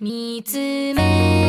見つめ